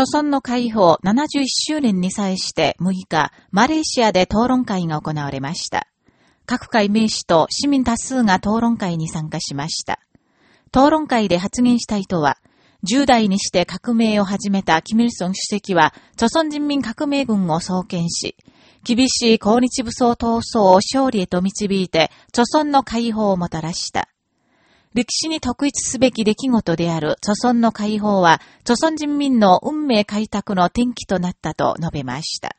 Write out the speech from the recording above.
著村の解放71周年に際して6日、マレーシアで討論会が行われました。各界名士と市民多数が討論会に参加しました。討論会で発言した人は、10代にして革命を始めたキミルソン主席は、著村人民革命軍を創建し、厳しい抗日武装闘争を勝利へと導いて、著村の解放をもたらした。歴史に特一すべき出来事である著村の解放は、著村人民の運命開拓の転機となったと述べました。